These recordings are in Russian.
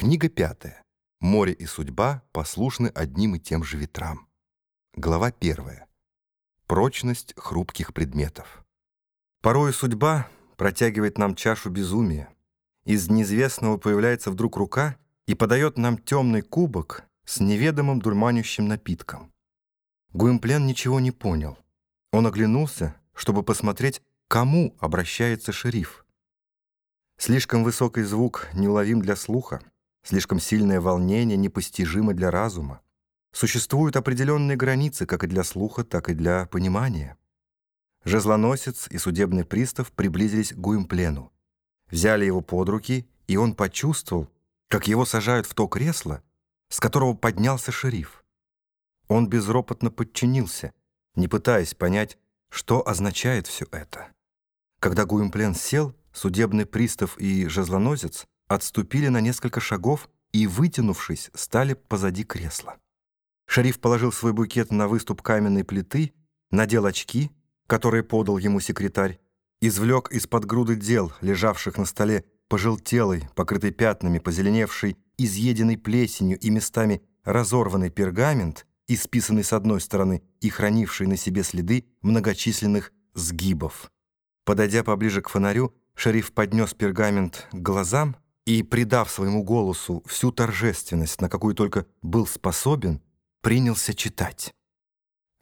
Книга пятая. Море и судьба послушны одним и тем же ветрам. Глава первая. Прочность хрупких предметов. Порою судьба протягивает нам чашу безумия. Из неизвестного появляется вдруг рука и подает нам темный кубок с неведомым дурманящим напитком. Гуимплен ничего не понял. Он оглянулся, чтобы посмотреть, кому обращается шериф. Слишком высокий звук неуловим для слуха, слишком сильное волнение непостижимо для разума. Существуют определенные границы как и для слуха, так и для понимания. Жезлоносец и судебный пристав приблизились к Гуимплену. Взяли его под руки, и он почувствовал, как его сажают в то кресло, с которого поднялся шериф. Он безропотно подчинился, не пытаясь понять, что означает все это. Когда Гуимплен сел, судебный пристав и жезлоносец отступили на несколько шагов и, вытянувшись, стали позади кресла. Шериф положил свой букет на выступ каменной плиты, надел очки, которые подал ему секретарь, извлек из-под груды дел, лежавших на столе, пожелтелый, покрытый пятнами, позеленевший, изъеденный плесенью и местами разорванный пергамент, исписанный с одной стороны и хранивший на себе следы многочисленных сгибов. Подойдя поближе к фонарю, шериф поднес пергамент к глазам и, придав своему голосу всю торжественность, на какую только был способен, принялся читать.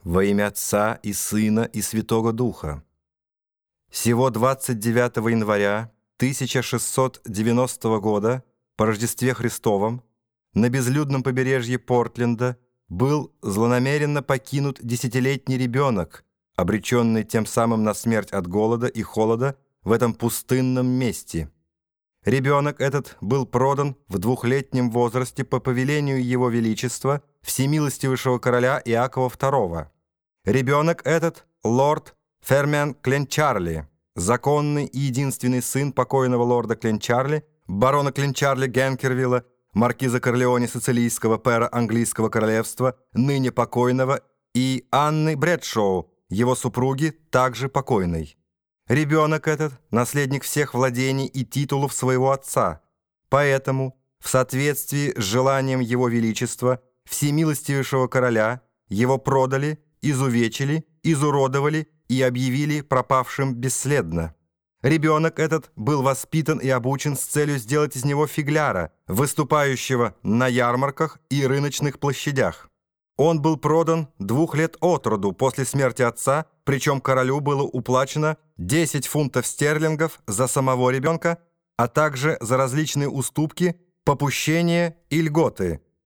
«Во имя Отца и Сына и Святого Духа. Сего 29 января 1690 года по Рождестве Христовом на безлюдном побережье Портленда был злонамеренно покинут десятилетний ребенок, обреченный тем самым на смерть от голода и холода в этом пустынном месте. Ребенок этот был продан в двухлетнем возрасте по повелению Его Величества, всемилостивейшего короля Иакова II. Ребенок этот — лорд Фермен Кленчарли, законный и единственный сын покойного лорда Кленчарли, барона Кленчарли Генкервилла, маркиза Корлеоне Сицилийского пера английского королевства, ныне покойного, и Анны Брэдшоу, его супруги, также покойной. Ребенок этот — наследник всех владений и титулов своего отца, поэтому, в соответствии с желанием его величества, всемилостивейшего короля, его продали, изувечили, изуродовали и объявили пропавшим бесследно. Ребенок этот был воспитан и обучен с целью сделать из него фигляра, выступающего на ярмарках и рыночных площадях. Он был продан двух лет от роду после смерти отца, причем королю было уплачено 10 фунтов стерлингов за самого ребенка, а также за различные уступки, попущения и льготы,